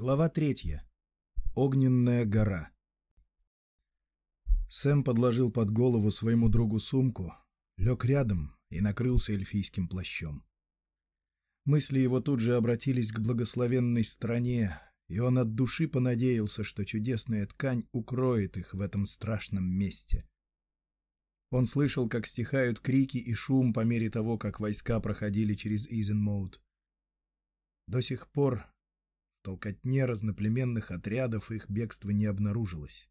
Глава третья. Огненная гора. Сэм подложил под голову своему другу сумку, лег рядом и накрылся эльфийским плащом. Мысли его тут же обратились к благословенной стране, и он от души понадеялся, что чудесная ткань укроет их в этом страшном месте. Он слышал, как стихают крики и шум по мере того, как войска проходили через Изенмоут. До сих пор в толкотне разноплеменных отрядов их бегство не обнаружилось.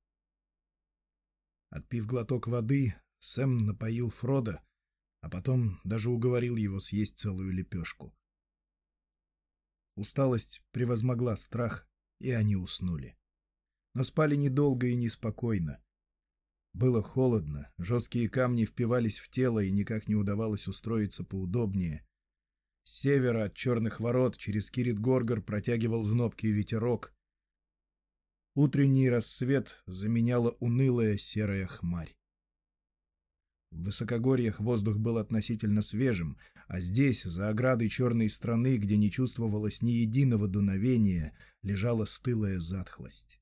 Отпив глоток воды, Сэм напоил Фрода, а потом даже уговорил его съесть целую лепешку. Усталость превозмогла страх, и они уснули. Но спали недолго и неспокойно. Было холодно, жесткие камни впивались в тело, и никак не удавалось устроиться поудобнее. С севера от черных ворот через Кирит-Горгор протягивал знобкий ветерок. Утренний рассвет заменяла унылая серая хмарь. В высокогорьях воздух был относительно свежим, а здесь, за оградой черной страны, где не чувствовалось ни единого дуновения, лежала стылая затхлость.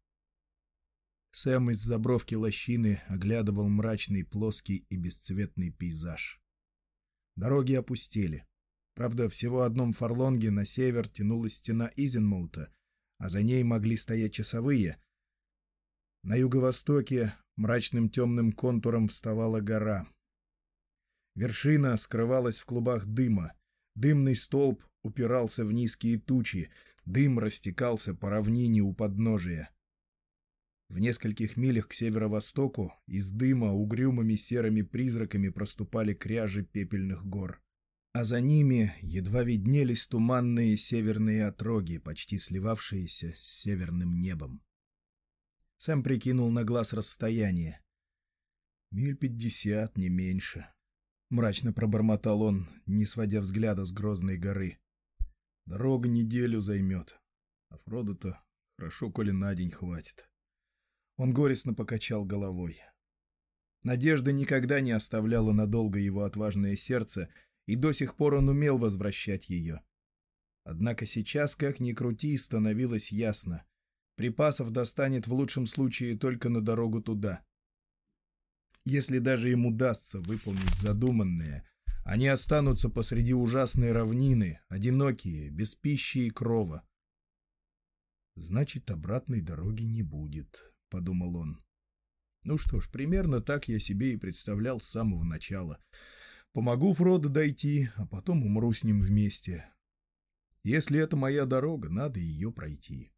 Сэм из забровки лощины оглядывал мрачный, плоский и бесцветный пейзаж. Дороги опустели. Правда, всего одном фарлонге на север тянулась стена Изенмоута, а за ней могли стоять часовые. На юго-востоке мрачным темным контуром вставала гора. Вершина скрывалась в клубах дыма. Дымный столб упирался в низкие тучи, дым растекался по равнине у подножия. В нескольких милях к северо-востоку из дыма угрюмыми серыми призраками проступали кряжи пепельных гор а за ними едва виднелись туманные северные отроги, почти сливавшиеся с северным небом. Сэм прикинул на глаз расстояние. «Миль пятьдесят, не меньше», — мрачно пробормотал он, не сводя взгляда с грозной горы. «Дорога неделю займет, а Фроду-то хорошо, коли на день хватит». Он горестно покачал головой. Надежда никогда не оставляла надолго его отважное сердце — и до сих пор он умел возвращать ее. Однако сейчас, как ни крути, становилось ясно. Припасов достанет в лучшем случае только на дорогу туда. Если даже им удастся выполнить задуманное, они останутся посреди ужасной равнины, одинокие, без пищи и крова. «Значит, обратной дороги не будет», — подумал он. Ну что ж, примерно так я себе и представлял с самого начала — Помогу Фродо дойти, а потом умру с ним вместе. Если это моя дорога, надо ее пройти.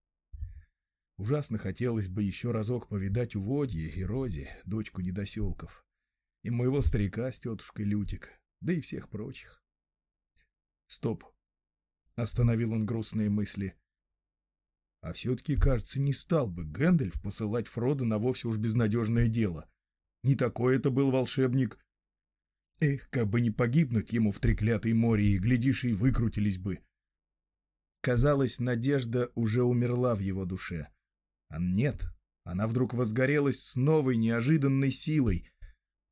Ужасно хотелось бы еще разок повидать Уводье и Рози, дочку недоселков, и моего старика с тетушкой Лютик, да и всех прочих. Стоп. Остановил он грустные мысли. А все-таки, кажется, не стал бы Гэндальф посылать Фродо на вовсе уж безнадежное дело. Не такой это был волшебник, Эх, как бы не погибнуть ему в треклятой море, и, глядишь, и выкрутились бы. Казалось, надежда уже умерла в его душе. А нет, она вдруг возгорелась с новой, неожиданной силой.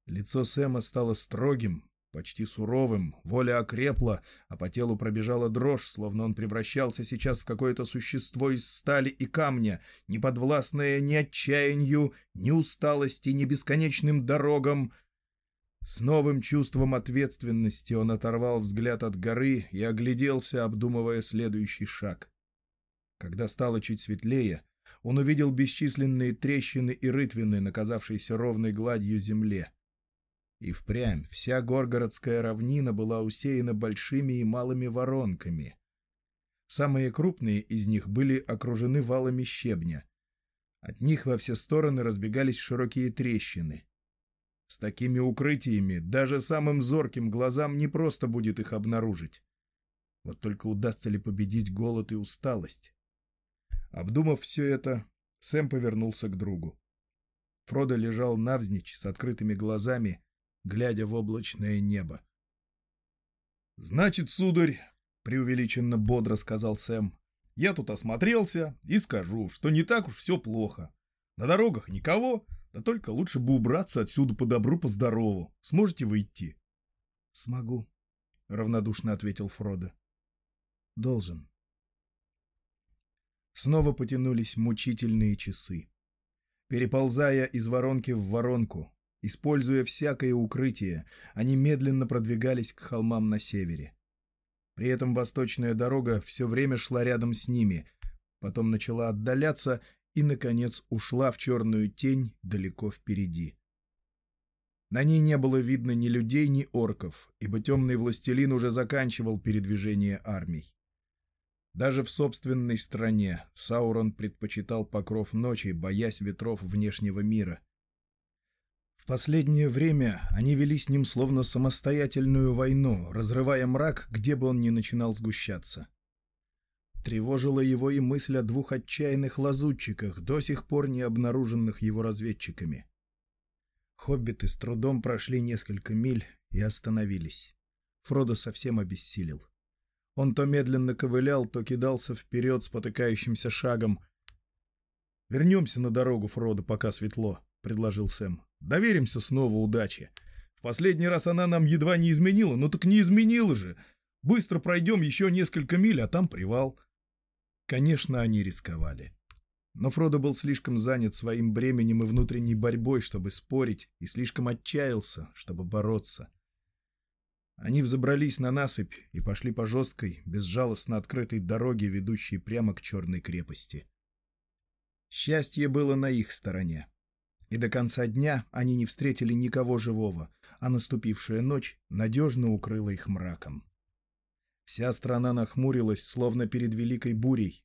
Лицо Сэма стало строгим, почти суровым, воля окрепла, а по телу пробежала дрожь, словно он превращался сейчас в какое-то существо из стали и камня, не подвластное ни отчаянию, ни усталости, ни бесконечным дорогам — с новым чувством ответственности он оторвал взгляд от горы и огляделся, обдумывая следующий шаг. Когда стало чуть светлее, он увидел бесчисленные трещины и рытвины, наказавшиеся ровной гладью земле. И впрямь вся горгородская равнина была усеяна большими и малыми воронками. Самые крупные из них были окружены валами щебня. От них во все стороны разбегались широкие трещины. С такими укрытиями даже самым зорким глазам не просто будет их обнаружить. Вот только удастся ли победить голод и усталость? Обдумав все это, Сэм повернулся к другу. Фродо лежал навзничь с открытыми глазами, глядя в облачное небо. «Значит, сударь», — преувеличенно бодро сказал Сэм, — «я тут осмотрелся и скажу, что не так уж все плохо. На дорогах никого, да только лучше бы убраться отсюда по добру, по здорову. Сможете выйти? — Смогу, — равнодушно ответил Фродо. — Должен. Снова потянулись мучительные часы. Переползая из воронки в воронку, используя всякое укрытие, они медленно продвигались к холмам на севере. При этом восточная дорога все время шла рядом с ними, потом начала отдаляться и, наконец, ушла в черную тень далеко впереди. На ней не было видно ни людей, ни орков, ибо темный властелин уже заканчивал передвижение армий. Даже в собственной стране Саурон предпочитал покров ночи, боясь ветров внешнего мира. В последнее время они вели с ним словно самостоятельную войну, разрывая мрак, где бы он ни начинал сгущаться. Тревожила его и мысль о двух отчаянных лазутчиках, до сих пор не обнаруженных его разведчиками. Хоббиты с трудом прошли несколько миль и остановились. Фродо совсем обессилел. Он то медленно ковылял, то кидался вперед спотыкающимся шагом. «Вернемся на дорогу, Фродо, пока светло», — предложил Сэм. «Доверимся снова удаче. В последний раз она нам едва не изменила, но так не изменила же. Быстро пройдем еще несколько миль, а там привал». Конечно, они рисковали. Но Фродо был слишком занят своим бременем и внутренней борьбой, чтобы спорить, и слишком отчаялся, чтобы бороться. Они взобрались на насыпь и пошли по жесткой, безжалостно открытой дороге, ведущей прямо к черной крепости. Счастье было на их стороне. И до конца дня они не встретили никого живого, а наступившая ночь надежно укрыла их мраком. Вся страна нахмурилась, словно перед великой бурей,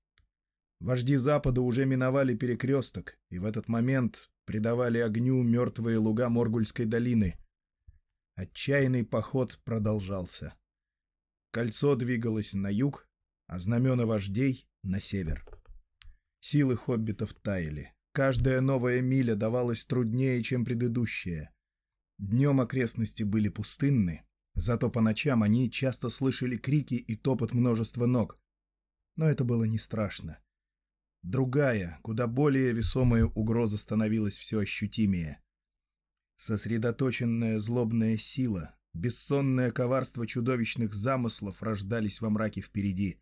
Вожди Запада уже миновали перекресток, и в этот момент придавали огню мертвые луга Моргульской долины. Отчаянный поход продолжался. Кольцо двигалось на юг, а знамена вождей — на север. Силы хоббитов таяли. Каждая новая миля давалась труднее, чем предыдущая. Днем окрестности были пустынны, зато по ночам они часто слышали крики и топот множества ног. Но это было не страшно. Другая, куда более весомая угроза становилась все ощутимее. Сосредоточенная злобная сила, бессонное коварство чудовищных замыслов рождались во мраке впереди.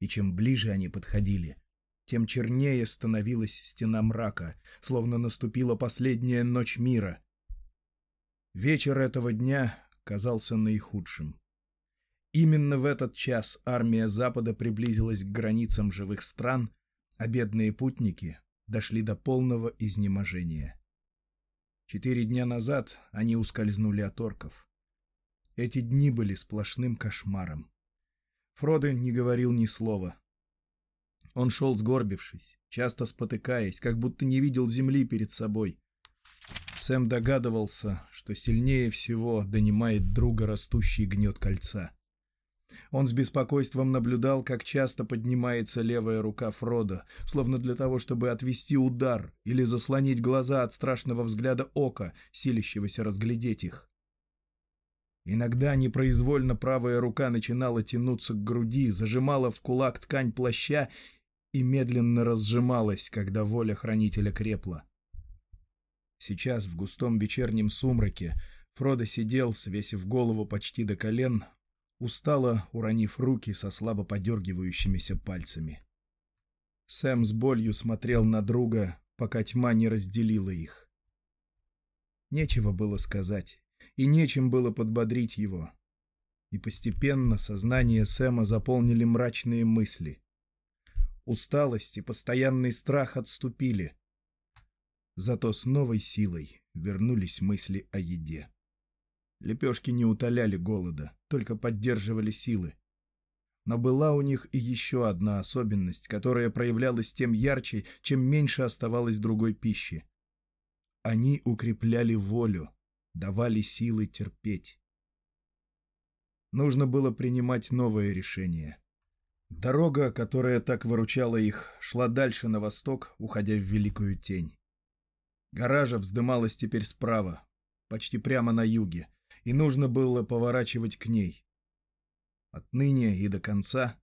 И чем ближе они подходили, тем чернее становилась стена мрака, словно наступила последняя ночь мира. Вечер этого дня казался наихудшим. Именно в этот час армия Запада приблизилась к границам живых стран — а бедные путники дошли до полного изнеможения. Четыре дня назад они ускользнули от орков. Эти дни были сплошным кошмаром. Фродо не говорил ни слова. Он шел сгорбившись, часто спотыкаясь, как будто не видел земли перед собой. Сэм догадывался, что сильнее всего донимает друга растущий гнет кольца. Он с беспокойством наблюдал, как часто поднимается левая рука Фрода, словно для того, чтобы отвести удар или заслонить глаза от страшного взгляда ока, силящегося разглядеть их. Иногда непроизвольно правая рука начинала тянуться к груди, зажимала в кулак ткань плаща и медленно разжималась, когда воля хранителя крепла. Сейчас, в густом вечернем сумраке, Фродо сидел, свесив голову почти до колен, устало уронив руки со слабо подергивающимися пальцами. Сэм с болью смотрел на друга, пока тьма не разделила их. Нечего было сказать, и нечем было подбодрить его. И постепенно сознание Сэма заполнили мрачные мысли. Усталость и постоянный страх отступили. Зато с новой силой вернулись мысли о еде. Лепешки не утоляли голода, только поддерживали силы. Но была у них и еще одна особенность, которая проявлялась тем ярче, чем меньше оставалось другой пищи. Они укрепляли волю, давали силы терпеть. Нужно было принимать новое решение. Дорога, которая так выручала их, шла дальше на восток, уходя в Великую Тень. Гаража вздымалась теперь справа, почти прямо на юге, и нужно было поворачивать к ней. Отныне и до конца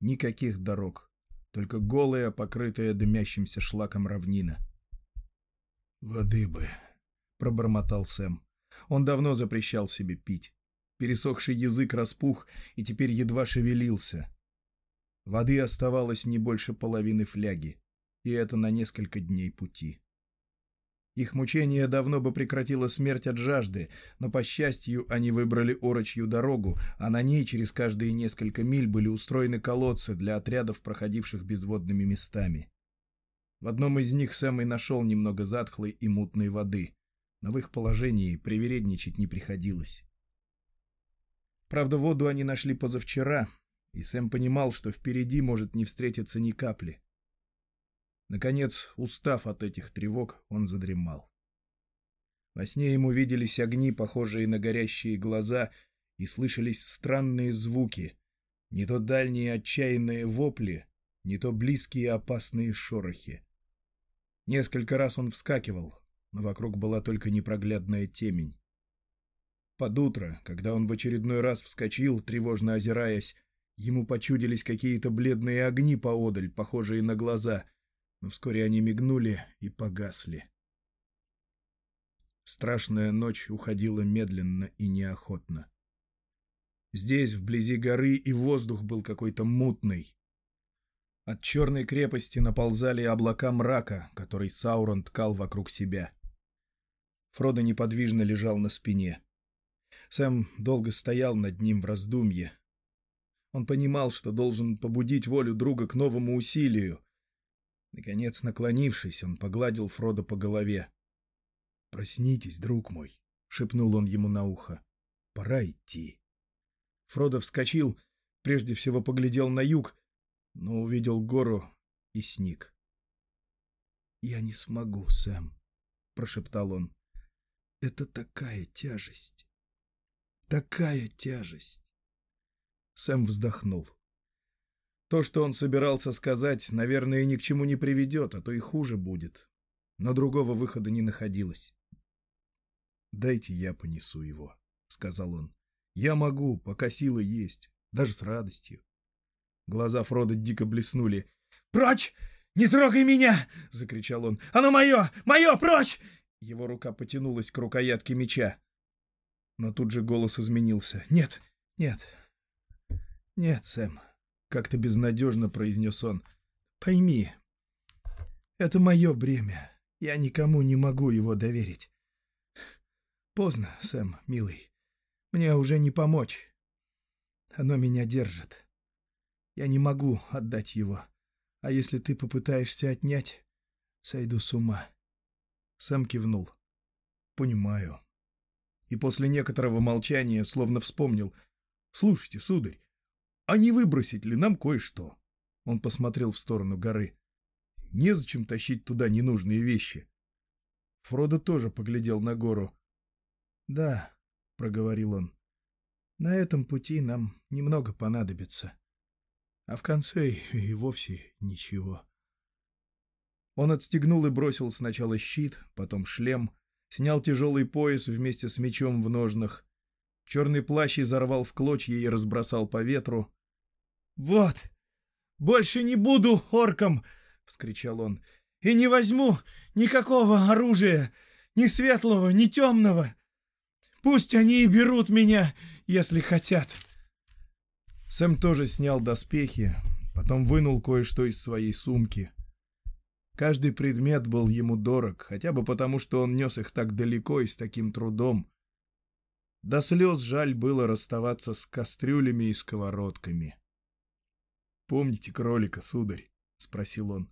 никаких дорог, только голая, покрытая дымящимся шлаком равнина. «Воды бы», — пробормотал Сэм. Он давно запрещал себе пить. Пересохший язык распух и теперь едва шевелился. Воды оставалось не больше половины фляги, и это на несколько дней пути. Их мучение давно бы прекратило смерть от жажды, но, по счастью, они выбрали орочью дорогу, а на ней через каждые несколько миль были устроены колодцы для отрядов, проходивших безводными местами. В одном из них Сэм и нашел немного затхлой и мутной воды, но в их положении привередничать не приходилось. Правда, воду они нашли позавчера, и Сэм понимал, что впереди может не встретиться ни капли. Наконец, устав от этих тревог, он задремал. Во сне ему виделись огни, похожие на горящие глаза, и слышались странные звуки, не то дальние отчаянные вопли, не то близкие опасные шорохи. Несколько раз он вскакивал, но вокруг была только непроглядная темень. Под утро, когда он в очередной раз вскочил, тревожно озираясь, ему почудились какие-то бледные огни поодаль, похожие на глаза — но вскоре они мигнули и погасли. Страшная ночь уходила медленно и неохотно. Здесь, вблизи горы, и воздух был какой-то мутный. От черной крепости наползали облака мрака, который Саурон ткал вокруг себя. Фродо неподвижно лежал на спине. Сэм долго стоял над ним в раздумье. Он понимал, что должен побудить волю друга к новому усилию, Наконец, наклонившись, он погладил Фродо по голове. «Проснитесь, друг мой», — шепнул он ему на ухо. «Пора идти». Фродо вскочил, прежде всего поглядел на юг, но увидел гору и сник. «Я не смогу, Сэм», — прошептал он. «Это такая тяжесть, такая тяжесть». Сэм вздохнул. То, что он собирался сказать, наверное, ни к чему не приведет, а то и хуже будет. Но другого выхода не находилось. «Дайте я понесу его», — сказал он. «Я могу, пока силы есть, даже с радостью». Глаза Фрода дико блеснули. «Прочь! Не трогай меня!» — закричал он. «Оно мое! Мое! Прочь!» Его рука потянулась к рукоятке меча. Но тут же голос изменился. «Нет! Нет! Нет, Сэм!» — как-то безнадежно произнес он. «Пойми, это мое бремя. Я никому не могу его доверить. Поздно, Сэм, милый. Мне уже не помочь. Оно меня держит. Я не могу отдать его. А если ты попытаешься отнять, сойду с ума». Сэм кивнул. «Понимаю». И после некоторого молчания словно вспомнил. «Слушайте, сударь, а не выбросить ли нам кое-что? Он посмотрел в сторону горы. Незачем тащить туда ненужные вещи. Фродо тоже поглядел на гору. «Да», — проговорил он, — «на этом пути нам немного понадобится. А в конце и вовсе ничего». Он отстегнул и бросил сначала щит, потом шлем, снял тяжелый пояс вместе с мечом в ножнах. Черный плащ изорвал в клочья и разбросал по ветру. «Вот! Больше не буду орком!» — вскричал он. «И не возьму никакого оружия, ни светлого, ни темного! Пусть они и берут меня, если хотят!» Сэм тоже снял доспехи, потом вынул кое-что из своей сумки. Каждый предмет был ему дорог, хотя бы потому, что он нес их так далеко и с таким трудом. До слез жаль было расставаться с кастрюлями и сковородками. «Помните кролика, сударь?» — спросил он.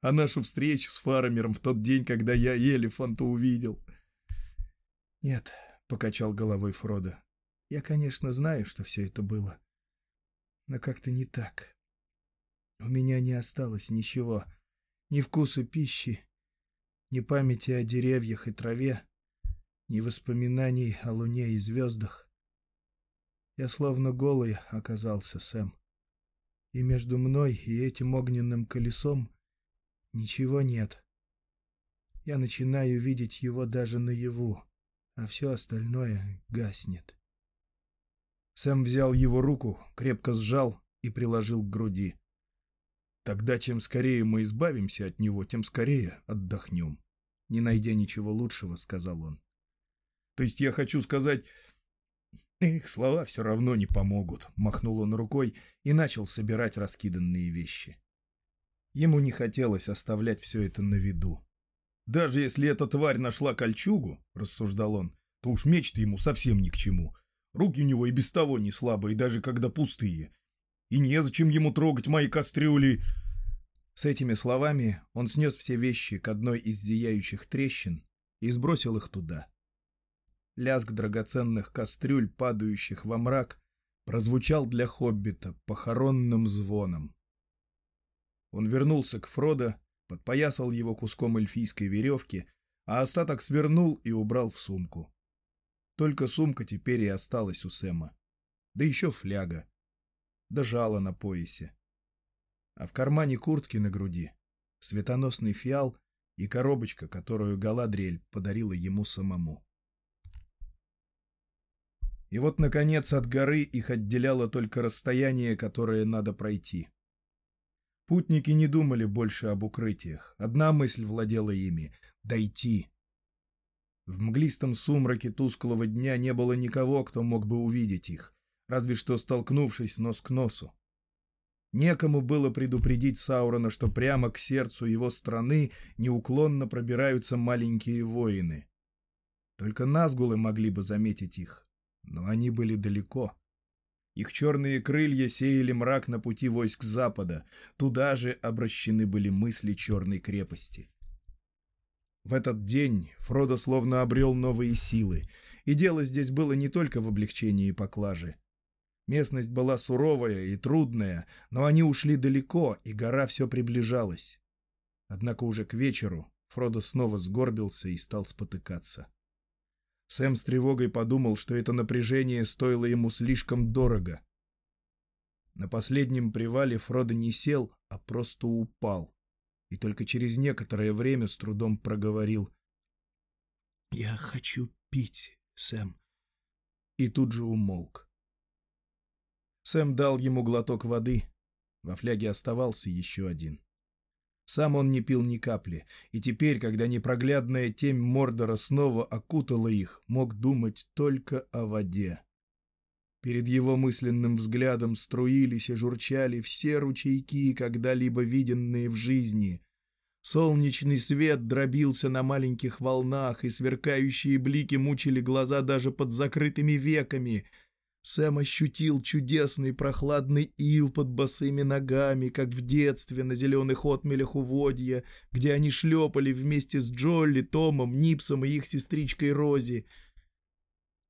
«А нашу встречу с фармером в тот день, когда я элефанта увидел?» «Нет», — покачал головой Фродо. «Я, конечно, знаю, что все это было. Но как-то не так. У меня не осталось ничего. Ни вкуса пищи, ни памяти о деревьях и траве, ни воспоминаний о луне и звездах. Я словно голый оказался, Сэм и между мной и этим огненным колесом ничего нет. Я начинаю видеть его даже наяву, а все остальное гаснет. Сэм взял его руку, крепко сжал и приложил к груди. Тогда чем скорее мы избавимся от него, тем скорее отдохнем. Не найдя ничего лучшего, сказал он. То есть я хочу сказать, Их слова все равно не помогут, махнул он рукой и начал собирать раскиданные вещи. Ему не хотелось оставлять все это на виду. Даже если эта тварь нашла кольчугу, рассуждал он, то уж меч-то ему совсем ни к чему. Руки у него и без того не слабые, даже когда пустые. И незачем ему трогать мои кастрюли. С этими словами он снес все вещи к одной из зияющих трещин и сбросил их туда лязг драгоценных кастрюль, падающих во мрак, прозвучал для хоббита похоронным звоном. Он вернулся к Фродо, подпоясал его куском эльфийской веревки, а остаток свернул и убрал в сумку. Только сумка теперь и осталась у Сэма. Да еще фляга. Да жало на поясе. А в кармане куртки на груди светоносный фиал и коробочка, которую Галадриэль подарила ему самому. И вот, наконец, от горы их отделяло только расстояние, которое надо пройти. Путники не думали больше об укрытиях. Одна мысль владела ими — дойти. В мглистом сумраке тусклого дня не было никого, кто мог бы увидеть их, разве что столкнувшись нос к носу. Некому было предупредить Саурона, что прямо к сердцу его страны неуклонно пробираются маленькие воины. Только Назгулы могли бы заметить их но они были далеко. Их черные крылья сеяли мрак на пути войск Запада, туда же обращены были мысли черной крепости. В этот день Фродо словно обрел новые силы, и дело здесь было не только в облегчении поклажи. Местность была суровая и трудная, но они ушли далеко, и гора все приближалась. Однако уже к вечеру Фродо снова сгорбился и стал спотыкаться. Сэм с тревогой подумал, что это напряжение стоило ему слишком дорого. На последнем привале Фродо не сел, а просто упал. И только через некоторое время с трудом проговорил. «Я хочу пить, Сэм». И тут же умолк. Сэм дал ему глоток воды. Во фляге оставался еще один. Сам он не пил ни капли, и теперь, когда непроглядная темь Мордора снова окутала их, мог думать только о воде. Перед его мысленным взглядом струились и журчали все ручейки, когда-либо виденные в жизни. Солнечный свет дробился на маленьких волнах, и сверкающие блики мучили глаза даже под закрытыми веками — Сэм ощутил чудесный прохладный ил под босыми ногами, как в детстве на зеленых отмелях уводья, где они шлепали вместе с Джолли, Томом, Нипсом и их сестричкой Рози.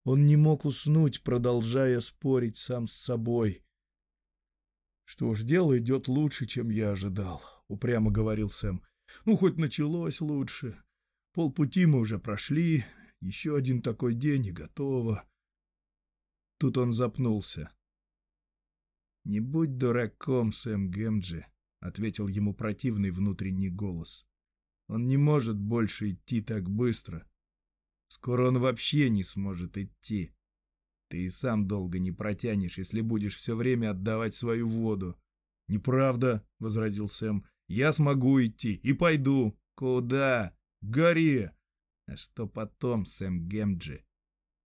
Он не мог уснуть, продолжая спорить сам с собой. «Что ж, дело идет лучше, чем я ожидал», — упрямо говорил Сэм. «Ну, хоть началось лучше. Полпути мы уже прошли, еще один такой день и готово». Тут он запнулся. «Не будь дураком, Сэм Гэмджи», — ответил ему противный внутренний голос. «Он не может больше идти так быстро. Скоро он вообще не сможет идти. Ты и сам долго не протянешь, если будешь все время отдавать свою воду». «Неправда», — возразил Сэм. «Я смогу идти и пойду». «Куда?» «К горе». «А что потом, Сэм Гэмджи?»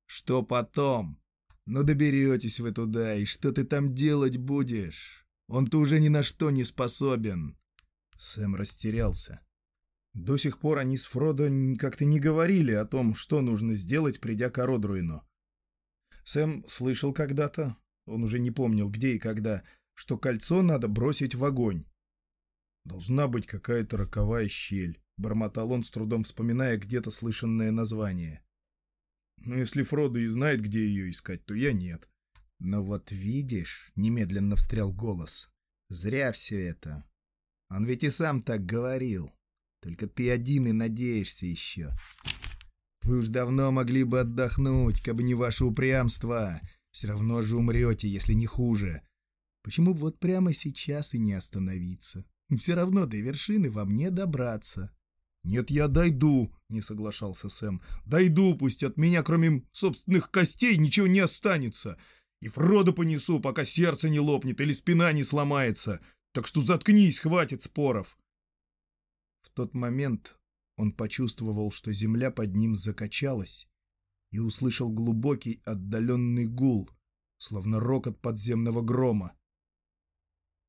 «Что потом?» Но доберетесь вы туда, и что ты там делать будешь? Он-то уже ни на что не способен. Сэм растерялся. До сих пор они с Фродо как-то не говорили о том, что нужно сделать, придя к Ородруину. Сэм слышал когда-то, он уже не помнил где и когда, что кольцо надо бросить в огонь. Должна быть какая-то роковая щель, бормотал он, с трудом вспоминая где-то слышанное название. Но если Фродо и знает, где ее искать, то я нет. Но вот видишь, немедленно встрял голос. Зря все это. Он ведь и сам так говорил. Только ты один и надеешься еще. Вы уж давно могли бы отдохнуть, как бы не ваше упрямство. Все равно же умрете, если не хуже. Почему бы вот прямо сейчас и не остановиться? Все равно до вершины вам не добраться. «Нет, я дойду», — не соглашался Сэм. «Дойду, пусть от меня, кроме собственных костей, ничего не останется. И Фродо понесу, пока сердце не лопнет или спина не сломается. Так что заткнись, хватит споров». В тот момент он почувствовал, что земля под ним закачалась, и услышал глубокий отдаленный гул, словно рокот подземного грома.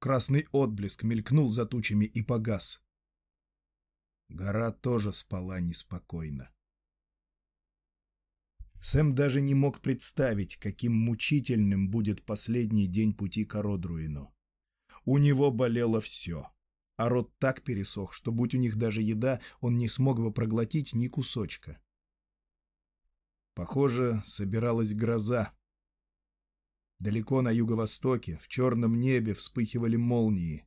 Красный отблеск мелькнул за тучами и погас. Гора тоже спала неспокойно. Сэм даже не мог представить, каким мучительным будет последний день пути к Ородруину. У него болело все, а рот так пересох, что, будь у них даже еда, он не смог бы проглотить ни кусочка. Похоже, собиралась гроза. Далеко на юго-востоке, в черном небе вспыхивали молнии.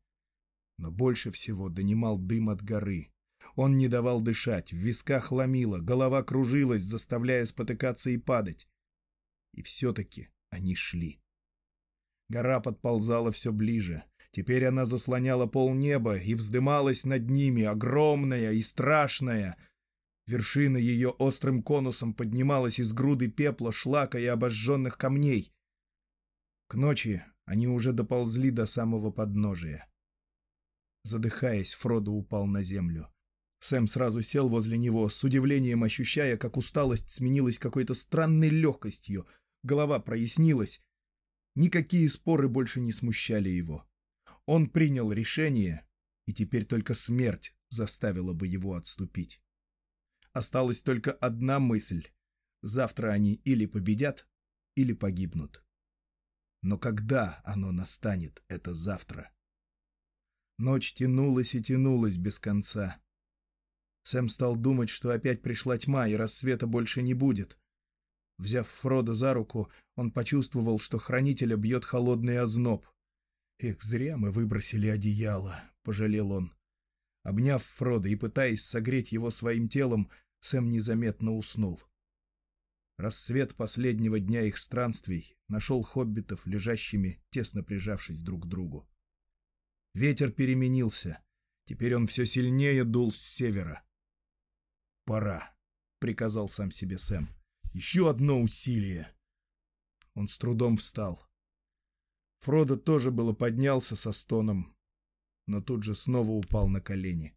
Но больше всего донимал дым от горы. Он не давал дышать, в висках ломило, голова кружилась, заставляя спотыкаться и падать. И все-таки они шли. Гора подползала все ближе. Теперь она заслоняла полнеба и вздымалась над ними, огромная и страшная. Вершина ее острым конусом поднималась из груды пепла, шлака и обожженных камней. К ночи они уже доползли до самого подножия. Задыхаясь, Фродо упал на землю. Сэм сразу сел возле него, с удивлением ощущая, как усталость сменилась какой-то странной легкостью. Голова прояснилась. Никакие споры больше не смущали его. Он принял решение, и теперь только смерть заставила бы его отступить. Осталась только одна мысль. Завтра они или победят, или погибнут. Но когда оно настанет, это завтра? Ночь тянулась и тянулась без конца. Сэм стал думать, что опять пришла тьма, и рассвета больше не будет. Взяв Фрода за руку, он почувствовал, что хранителя бьет холодный озноб. «Эх, зря мы выбросили одеяло», — пожалел он. Обняв Фрода и пытаясь согреть его своим телом, Сэм незаметно уснул. Рассвет последнего дня их странствий нашел хоббитов, лежащими, тесно прижавшись друг к другу. Ветер переменился. Теперь он все сильнее дул с севера. «Пора», — приказал сам себе Сэм. «Еще одно усилие». Он с трудом встал. Фродо тоже было поднялся со стоном, но тут же снова упал на колени.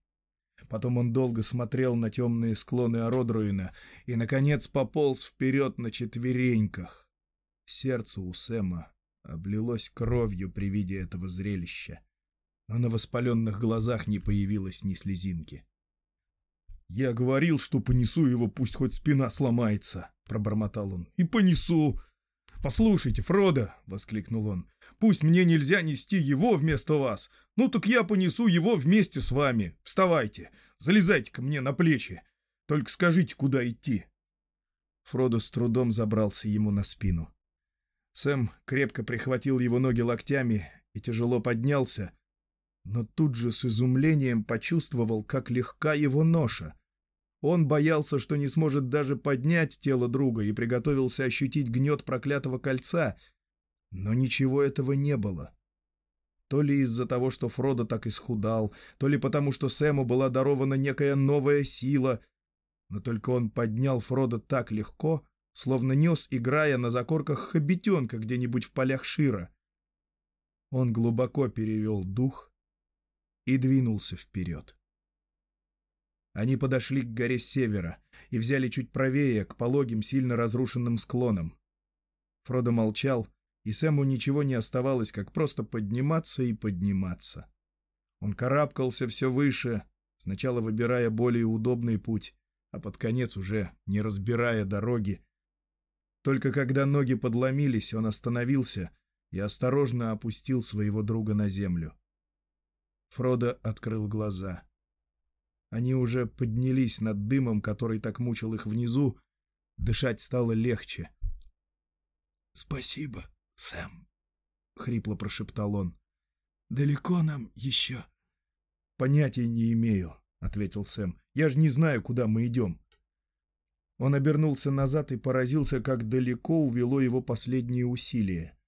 Потом он долго смотрел на темные склоны Ородруина и, наконец, пополз вперед на четвереньках. Сердце у Сэма облилось кровью при виде этого зрелища, но на воспаленных глазах не появилось ни слезинки. «Я говорил, что понесу его, пусть хоть спина сломается», — пробормотал он. «И понесу!» «Послушайте, Фродо!» — воскликнул он. «Пусть мне нельзя нести его вместо вас. Ну так я понесу его вместе с вами. Вставайте, залезайте ко мне на плечи. Только скажите, куда идти». Фродо с трудом забрался ему на спину. Сэм крепко прихватил его ноги локтями и тяжело поднялся, но тут же с изумлением почувствовал, как легка его ноша. Он боялся, что не сможет даже поднять тело друга и приготовился ощутить гнет проклятого кольца. Но ничего этого не было. То ли из-за того, что Фродо так исхудал, то ли потому, что Сэму была дарована некая новая сила. Но только он поднял Фродо так легко, словно нес, играя на закорках хоббитенка где-нибудь в полях Шира. Он глубоко перевел дух и двинулся вперед. Они подошли к горе севера и взяли чуть правее, к пологим, сильно разрушенным склонам. Фродо молчал, и Сэму ничего не оставалось, как просто подниматься и подниматься. Он карабкался все выше, сначала выбирая более удобный путь, а под конец уже не разбирая дороги. Только когда ноги подломились, он остановился и осторожно опустил своего друга на землю. Фродо открыл глаза. Они уже поднялись над дымом, который так мучил их внизу. Дышать стало легче. «Спасибо, Сэм», — хрипло прошептал он. «Далеко нам еще?» «Понятия не имею», — ответил Сэм. «Я же не знаю, куда мы идем». Он обернулся назад и поразился, как далеко увело его последние усилия.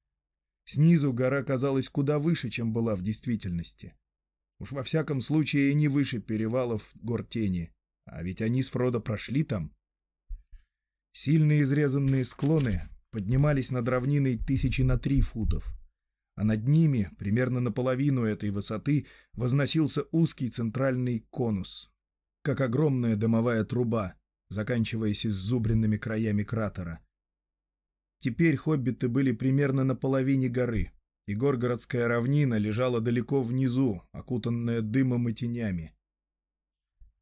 Снизу гора казалась куда выше, чем была в действительности. Уж во всяком случае не выше перевалов гор тени. А ведь они с Фродо прошли там. Сильно изрезанные склоны поднимались над равниной тысячи на три футов. А над ними, примерно наполовину этой высоты, возносился узкий центральный конус, как огромная дымовая труба, заканчиваясь иззубренными краями кратера. Теперь хоббиты были примерно на половине горы, и горгородская равнина лежала далеко внизу, окутанная дымом и тенями.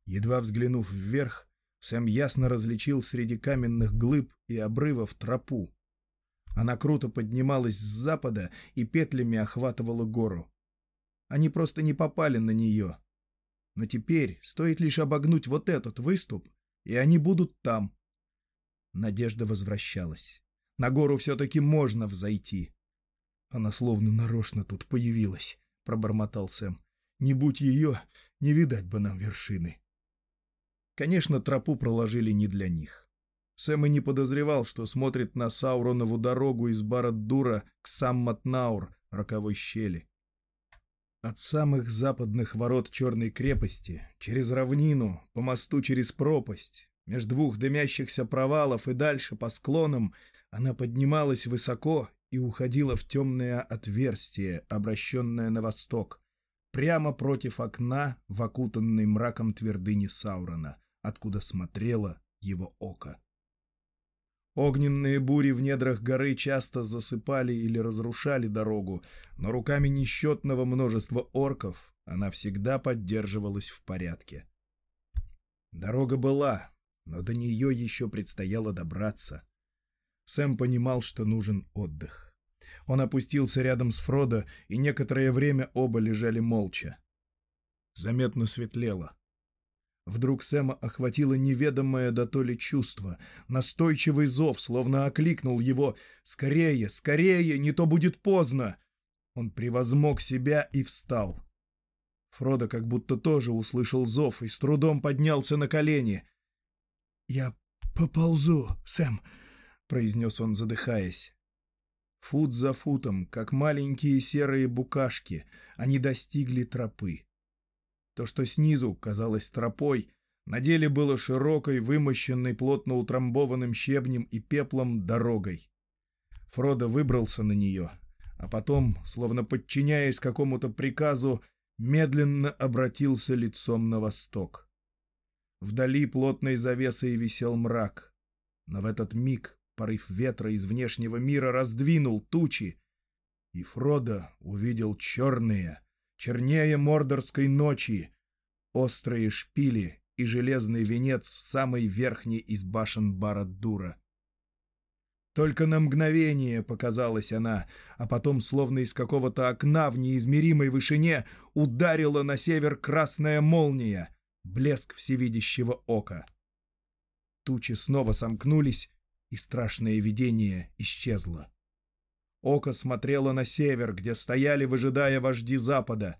Едва взглянув вверх, Сэм ясно различил среди каменных глыб и обрывов тропу. Она круто поднималась с запада и петлями охватывала гору. Они просто не попали на нее. Но теперь стоит лишь обогнуть вот этот выступ, и они будут там. Надежда возвращалась. На гору все-таки можно взойти. Она словно нарочно тут появилась, — пробормотал Сэм. Не будь ее, не видать бы нам вершины. Конечно, тропу проложили не для них. Сэм и не подозревал, что смотрит на Сауронову дорогу из Барад-Дура к Самматнаур, роковой щели. От самых западных ворот Черной крепости, через равнину, по мосту через пропасть, между двух дымящихся провалов и дальше по склонам, она поднималась высоко и уходила в темное отверстие, обращенное на восток, прямо против окна в окутанной мраком твердыни Саурона, откуда смотрело его око. Огненные бури в недрах горы часто засыпали или разрушали дорогу, но руками несчетного множества орков она всегда поддерживалась в порядке. Дорога была, но до нее еще предстояло добраться. Сэм понимал, что нужен отдых. Он опустился рядом с Фродо, и некоторое время оба лежали молча. Заметно светлело. Вдруг Сэма охватило неведомое до то ли чувство. Настойчивый зов словно окликнул его «Скорее, скорее, не то будет поздно!» Он превозмог себя и встал. Фродо как будто тоже услышал зов и с трудом поднялся на колени. «Я поползу, Сэм», — произнес он, задыхаясь. Фут за футом, как маленькие серые букашки, они достигли тропы. То, что снизу казалось тропой, на деле было широкой, вымощенной плотно утрамбованным щебнем и пеплом дорогой. Фродо выбрался на нее, а потом, словно подчиняясь какому-то приказу, медленно обратился лицом на восток. Вдали плотной завесой висел мрак, но в этот миг порыв ветра из внешнего мира раздвинул тучи, и Фродо увидел черные, чернее мордорской ночи, острые шпили и железный венец самой верхней из башен Барадура. Только на мгновение показалась она, а потом, словно из какого-то окна в неизмеримой вышине, ударила на север красная молния, блеск всевидящего ока. Тучи снова сомкнулись, и страшное видение исчезло. Око смотрело на север, где стояли, выжидая вожди Запада.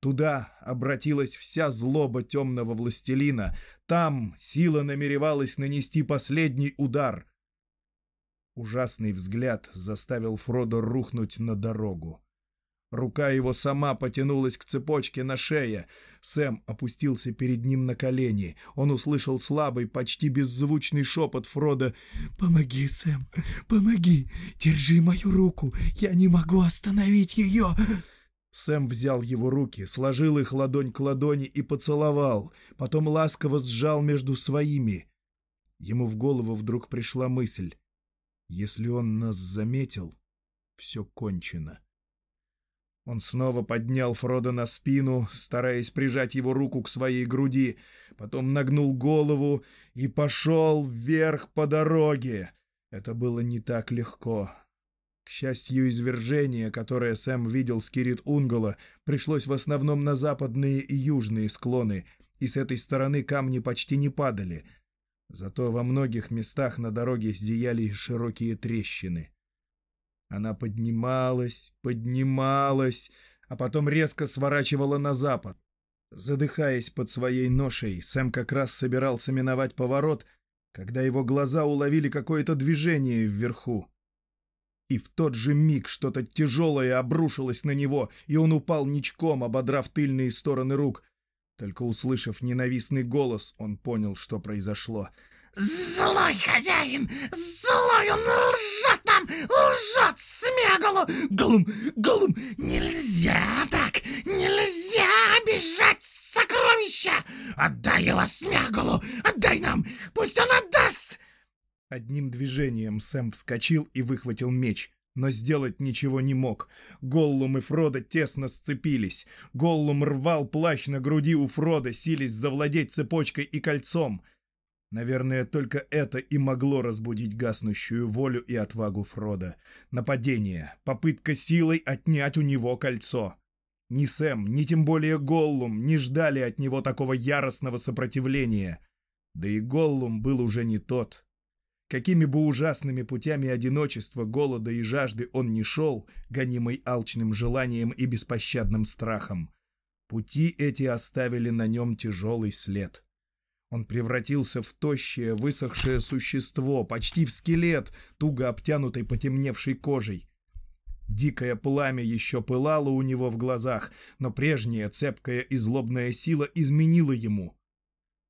Туда обратилась вся злоба темного властелина. Там сила намеревалась нанести последний удар. Ужасный взгляд заставил Фродо рухнуть на дорогу. Рука его сама потянулась к цепочке на шее. Сэм опустился перед ним на колени. Он услышал слабый, почти беззвучный шепот Фрода. «Помоги, Сэм, помоги! Держи мою руку! Я не могу остановить ее!» Сэм взял его руки, сложил их ладонь к ладони и поцеловал, потом ласково сжал между своими. Ему в голову вдруг пришла мысль. «Если он нас заметил, все кончено». Он снова поднял Фрода на спину, стараясь прижать его руку к своей груди, потом нагнул голову и пошел вверх по дороге. Это было не так легко. К счастью, извержение, которое Сэм видел с Кирит Унгола, пришлось в основном на западные и южные склоны, и с этой стороны камни почти не падали. Зато во многих местах на дороге зияли широкие трещины. Она поднималась, поднималась, а потом резко сворачивала на запад. Задыхаясь под своей ношей, Сэм как раз собирался миновать поворот, когда его глаза уловили какое-то движение вверху. И в тот же миг что-то тяжелое обрушилось на него, и он упал ничком, ободрав тыльные стороны рук. Только услышав ненавистный голос, он понял, что произошло — Злой хозяин! Злой он лжет нам! Лжет смеголу! Голум! Голум! Нельзя так! Нельзя обижать сокровищ сокровища! Отдай его Смяголу! Отдай нам! Пусть он отдаст!» Одним движением Сэм вскочил и выхватил меч, но сделать ничего не мог. Голлум и Фродо тесно сцепились. Голлум рвал плащ на груди у Фрода, сились завладеть цепочкой и кольцом. Наверное, только это и могло разбудить гаснущую волю и отвагу Фрода. Нападение, попытка силой отнять у него кольцо. Ни Сэм, ни тем более Голлум не ждали от него такого яростного сопротивления. Да и Голлум был уже не тот. Какими бы ужасными путями одиночества, голода и жажды он не шел, гонимый алчным желанием и беспощадным страхом, пути эти оставили на нем тяжелый след. Он превратился в тощее, высохшее существо, почти в скелет, туго обтянутый потемневшей кожей. Дикое пламя еще пылало у него в глазах, но прежняя цепкая и злобная сила изменила ему.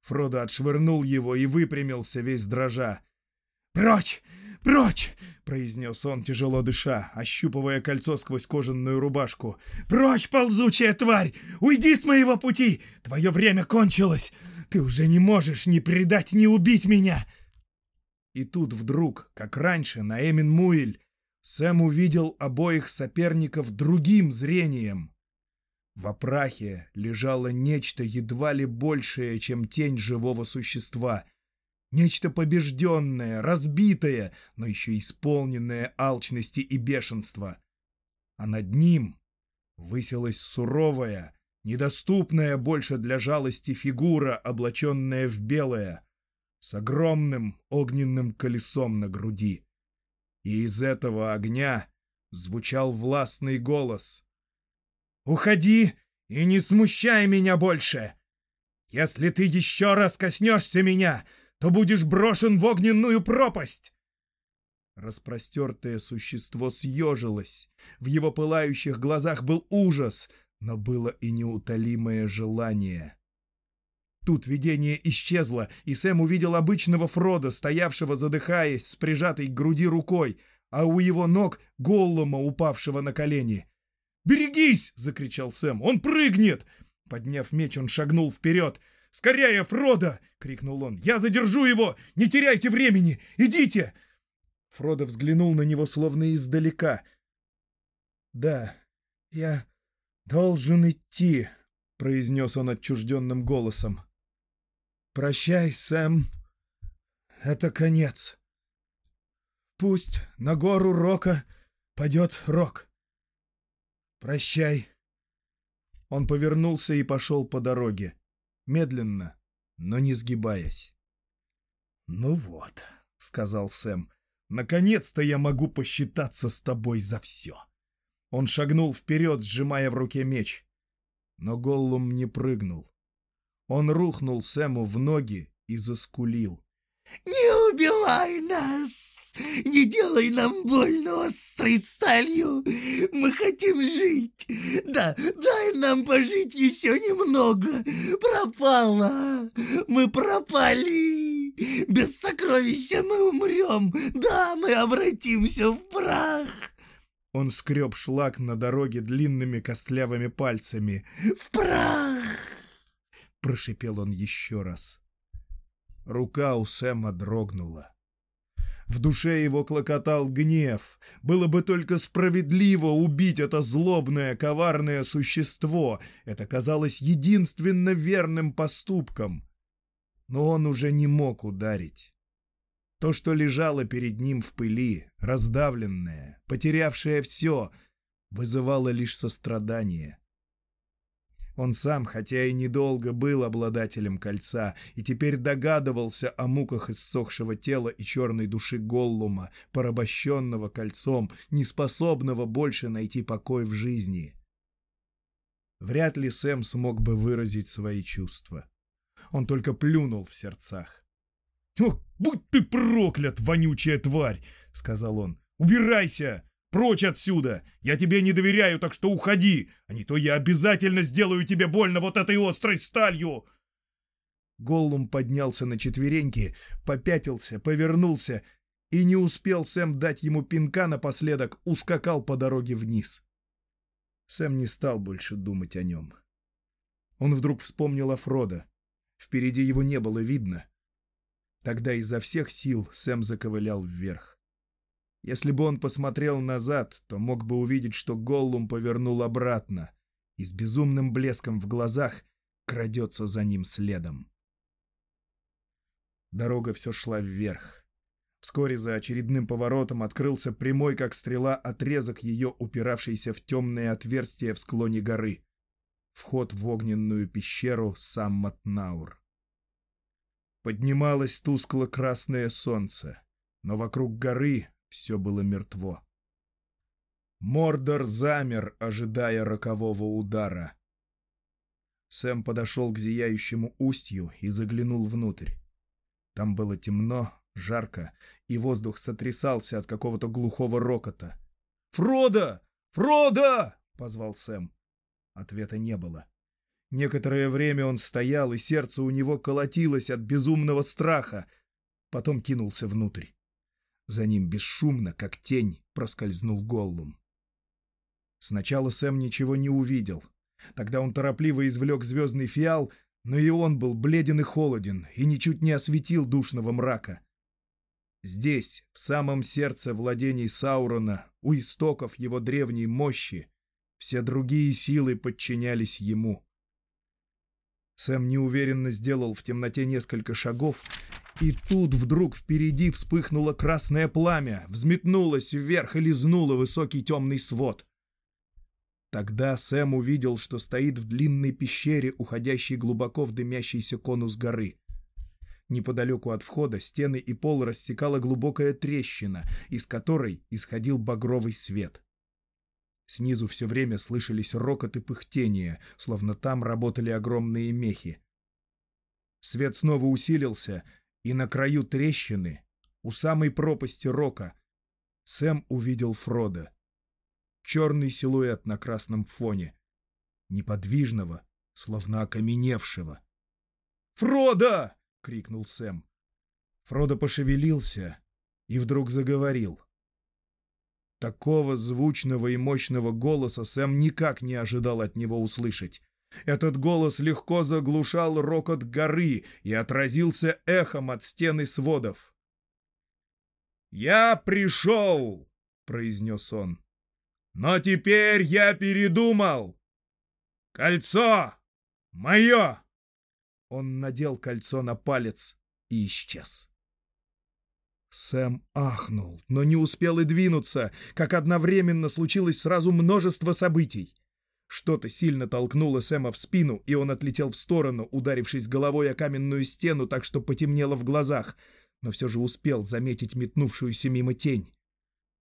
Фродо отшвырнул его и выпрямился весь дрожа. «Прочь! Прочь!» — произнес он, тяжело дыша, ощупывая кольцо сквозь кожаную рубашку. «Прочь, ползучая тварь! Уйди с моего пути! Твое время кончилось! Ты уже не можешь ни предать, ни убить меня!» И тут вдруг, как раньше, на Эмин Муэль, Сэм увидел обоих соперников другим зрением. В опрахе лежало нечто едва ли большее, чем тень живого существа. Нечто побежденное, разбитое, но еще исполненное алчности и бешенства. А над ним высилась суровая, недоступная больше для жалости фигура, облаченная в белое, с огромным огненным колесом на груди. И из этого огня звучал властный голос. «Уходи и не смущай меня больше! Если ты еще раз коснешься меня, то будешь брошен в огненную пропасть!» Распростертое существо съежилось. В его пылающих глазах был ужас, но было и неутолимое желание. Тут видение исчезло, и Сэм увидел обычного Фрода, стоявшего, задыхаясь, с прижатой к груди рукой, а у его ног Голлума, упавшего на колени. «Берегись!» — закричал Сэм. «Он прыгнет!» Подняв меч, он шагнул вперед. «Скорее, Фродо!» — крикнул он. «Я задержу его! Не теряйте времени! Идите!» Фродо взглянул на него словно издалека. «Да, я должен идти», — произнес он отчужденным голосом. «Прощай, Сэм. Это конец. Пусть на гору Рока падет Рок. Прощай». Он повернулся и пошел по дороге, медленно, но не сгибаясь. «Ну вот», — сказал Сэм, — «наконец-то я могу посчитаться с тобой за все». Он шагнул вперед, сжимая в руке меч. Но Голлум не прыгнул. Он рухнул Сэму в ноги и заскулил. «Не убивай нас! Не делай нам больно острой сталью! Мы хотим жить! Да, дай нам пожить еще немного! Пропало! Мы пропали! Без сокровища мы умрем! Да, мы обратимся в прах!» Он скреб шлак на дороге длинными костлявыми пальцами. «В прах!» прошипел он еще раз. Рука у Сэма дрогнула. В душе его клокотал гнев. Было бы только справедливо убить это злобное, коварное существо. Это казалось единственно верным поступком. Но он уже не мог ударить. То, что лежало перед ним в пыли, раздавленное, потерявшее все, вызывало лишь сострадание. Он сам, хотя и недолго был обладателем кольца, и теперь догадывался о муках иссохшего тела и черной души Голлума, порабощенного кольцом, неспособного больше найти покой в жизни. Вряд ли Сэм смог бы выразить свои чувства. Он только плюнул в сердцах. «Ох, будь ты проклят, вонючая тварь!» — сказал он. «Убирайся! Прочь отсюда! Я тебе не доверяю, так что уходи, а не то я обязательно сделаю тебе больно вот этой острой сталью!» Голлум поднялся на четвереньки, попятился, повернулся, и не успел Сэм дать ему пинка напоследок, ускакал по дороге вниз. Сэм не стал больше думать о нем. Он вдруг вспомнил о Фродо. Впереди его не было видно. Тогда изо всех сил Сэм заковылял вверх. Если бы он посмотрел назад, то мог бы увидеть, что Голлум повернул обратно и с безумным блеском в глазах крадется за ним следом. Дорога все шла вверх. Вскоре за очередным поворотом открылся прямой, как стрела, отрезок ее, упиравшийся в темное отверстие в склоне горы. Вход в огненную пещеру Самматнаур. Поднималось тускло-красное солнце, но вокруг горы все было мертво. Мордор замер, ожидая рокового удара. Сэм подошел к зияющему устью и заглянул внутрь. Там было темно, жарко, и воздух сотрясался от какого-то глухого рокота. «Фродо! Фродо!» — позвал Сэм. Ответа не было. Некоторое время он стоял, и сердце у него колотилось от безумного страха. Потом кинулся внутрь. За ним бесшумно, как тень, проскользнул Голлум. Сначала Сэм ничего не увидел. Тогда он торопливо извлек звездный фиал, но и он был бледен и холоден, и ничуть не осветил душного мрака. Здесь, в самом сердце владений Саурона, у истоков его древней мощи, все другие силы подчинялись ему. Сэм неуверенно сделал в темноте несколько шагов и тут вдруг впереди вспыхнуло красное пламя, взметнулось вверх и лизнуло высокий темный свод. Тогда Сэм увидел, что стоит в длинной пещере, уходящей глубоко в дымящийся конус горы. Неподалеку от входа стены и пол рассекала глубокая трещина, из которой исходил багровый свет. Снизу все время слышались рокот и пыхтение, словно там работали огромные мехи. Свет снова усилился — и на краю трещины, у самой пропасти рока, Сэм увидел Фрода. Черный силуэт на красном фоне, неподвижного, словно окаменевшего. «Фрода!» — крикнул Сэм. Фродо пошевелился и вдруг заговорил. Такого звучного и мощного голоса Сэм никак не ожидал от него услышать. Этот голос легко заглушал рокот горы и отразился эхом от стены сводов. «Я пришел!» — произнес он. «Но теперь я передумал! Кольцо! Мое!» Он надел кольцо на палец и исчез. Сэм ахнул, но не успел и двинуться, как одновременно случилось сразу множество событий. Что-то сильно толкнуло Сэма в спину, и он отлетел в сторону, ударившись головой о каменную стену, так что потемнело в глазах, но все же успел заметить метнувшуюся мимо тень.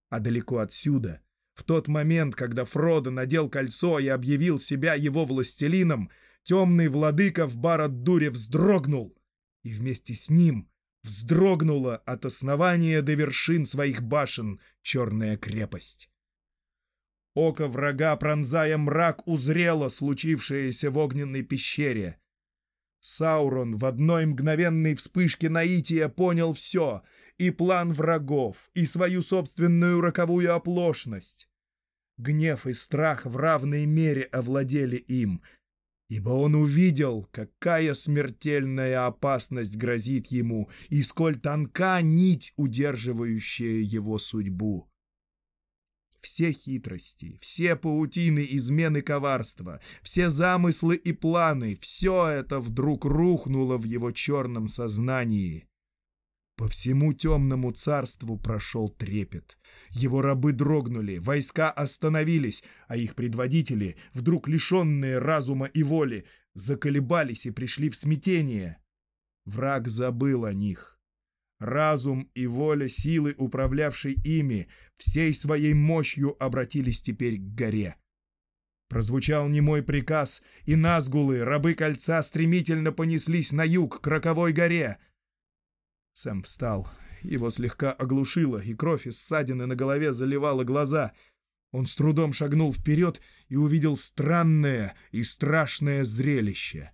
А далеко отсюда, в тот момент, когда Фродо надел кольцо и объявил себя его властелином, темный владыка в Барад-Дуре вздрогнул, и вместе с ним вздрогнула от основания до вершин своих башен черная крепость. Око врага, пронзая мрак, узрело случившееся в огненной пещере. Саурон в одной мгновенной вспышке наития понял все — и план врагов, и свою собственную роковую оплошность. Гнев и страх в равной мере овладели им, ибо он увидел, какая смертельная опасность грозит ему и сколь тонка нить, удерживающая его судьбу все хитрости, все паутины измены коварства, все замыслы и планы, все это вдруг рухнуло в его черном сознании. По всему темному царству прошел трепет. Его рабы дрогнули, войска остановились, а их предводители, вдруг лишенные разума и воли, заколебались и пришли в смятение. Враг забыл о них. Разум и воля силы, управлявшей ими, всей своей мощью обратились теперь к горе. Прозвучал немой приказ, и назгулы, рабы кольца, стремительно понеслись на юг, к роковой горе. Сэм встал. Его слегка оглушило, и кровь из ссадины на голове заливала глаза. Он с трудом шагнул вперед и увидел странное и страшное зрелище.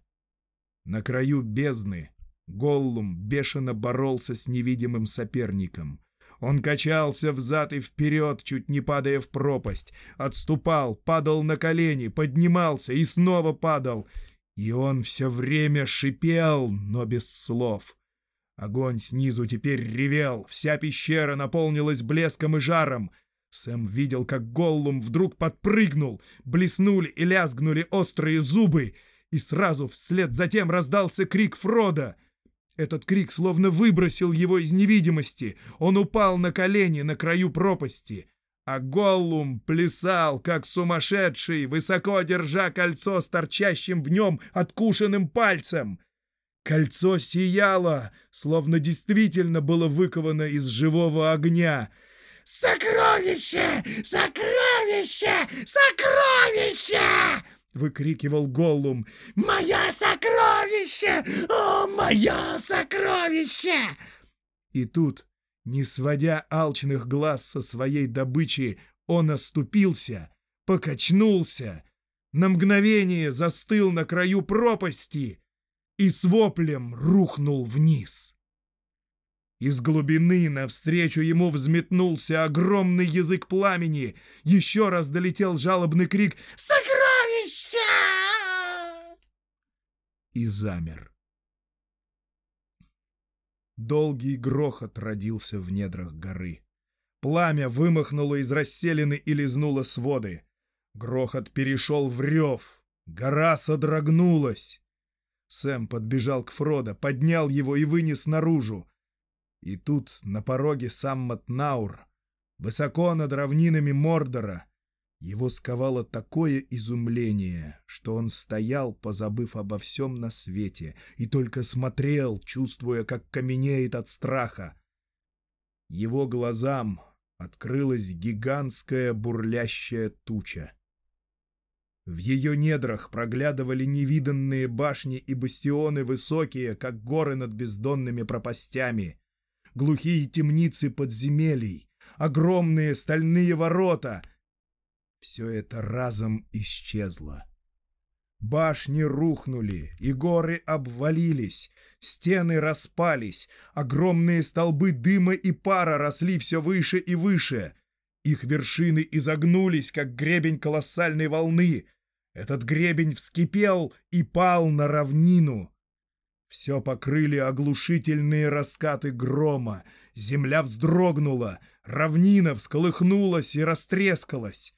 На краю бездны Голлум бешено боролся с невидимым соперником. Он качался взад и вперед, чуть не падая в пропасть, отступал, падал на колени, поднимался и снова падал. И он все время шипел, но без слов. Огонь снизу теперь ревел, вся пещера наполнилась блеском и жаром. Сэм видел, как Голлум вдруг подпрыгнул, блеснули и лязгнули острые зубы, и сразу вслед затем раздался крик Фрода. Этот крик словно выбросил его из невидимости. Он упал на колени на краю пропасти. А Голлум плясал, как сумасшедший, высоко держа кольцо с торчащим в нем откушенным пальцем. Кольцо сияло, словно действительно было выковано из живого огня. «Сокровище! Сокровище! Сокровище!» — выкрикивал Голлум. «Моя сокровище! О, мое сокровище!» И тут, не сводя алчных глаз со своей добычи, он оступился, покачнулся, на мгновение застыл на краю пропасти и с воплем рухнул вниз. Из глубины навстречу ему взметнулся огромный язык пламени. Еще раз долетел жалобный крик «Сокровища!» и замер. Долгий грохот родился в недрах горы. Пламя вымахнуло из расселины и лизнуло своды. Грохот перешел в рев. Гора содрогнулась. Сэм подбежал к Фродо, поднял его и вынес наружу. И тут на пороге сам Матнаур, высоко над равнинами Мордора, его сковало такое изумление, что он стоял, позабыв обо всем на свете, и только смотрел, чувствуя, как каменеет от страха. Его глазам открылась гигантская бурлящая туча. В ее недрах проглядывали невиданные башни и бастионы высокие, как горы над бездонными пропастями глухие темницы подземелий, огромные стальные ворота. Все это разом исчезло. Башни рухнули, и горы обвалились, стены распались, огромные столбы дыма и пара росли все выше и выше. Их вершины изогнулись, как гребень колоссальной волны. Этот гребень вскипел и пал на равнину. Все покрыли оглушительные раскаты грома. Земля вздрогнула, равнина всколыхнулась и растрескалась.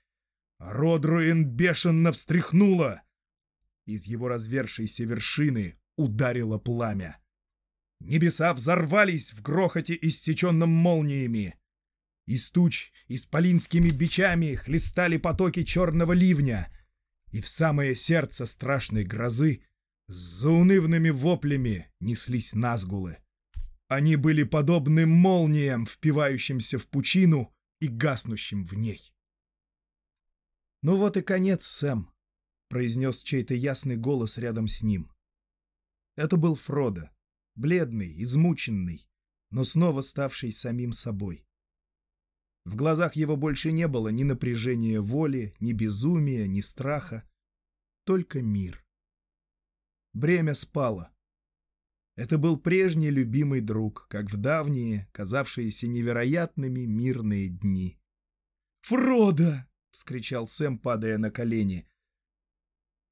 А Родруин бешено встряхнула. Из его развершейся вершины ударило пламя. Небеса взорвались в грохоте, истеченном молниями. Из туч исполинскими бичами хлестали потоки черного ливня, и в самое сердце страшной грозы с заунывными воплями неслись назгулы. Они были подобны молниям, впивающимся в пучину и гаснущим в ней. «Ну вот и конец, Сэм», — произнес чей-то ясный голос рядом с ним. Это был Фродо, бледный, измученный, но снова ставший самим собой. В глазах его больше не было ни напряжения воли, ни безумия, ни страха, только мир. Бремя спало. Это был прежний любимый друг, как в давние, казавшиеся невероятными мирные дни. «Фродо!» — вскричал Сэм, падая на колени.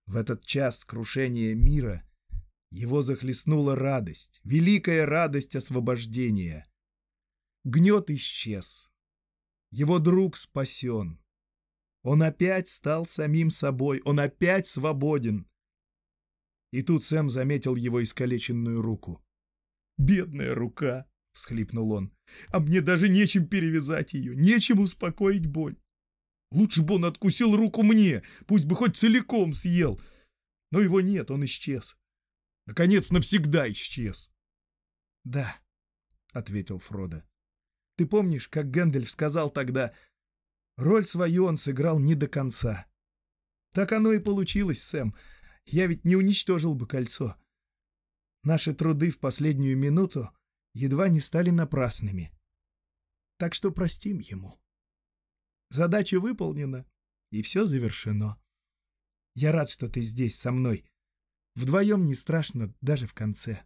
В этот час крушения мира его захлестнула радость, великая радость освобождения. Гнет исчез. Его друг спасен. Он опять стал самим собой, он опять свободен. И тут Сэм заметил его искалеченную руку. «Бедная рука!» — всхлипнул он. «А мне даже нечем перевязать ее, нечем успокоить боль. Лучше бы он откусил руку мне, пусть бы хоть целиком съел. Но его нет, он исчез. Наконец, навсегда исчез». «Да», — ответил Фродо. «Ты помнишь, как Гэндальф сказал тогда, роль свою он сыграл не до конца. Так оно и получилось, Сэм. Я ведь не уничтожил бы кольцо. Наши труды в последнюю минуту едва не стали напрасными. Так что простим ему. Задача выполнена, и все завершено. Я рад, что ты здесь со мной. Вдвоем не страшно даже в конце.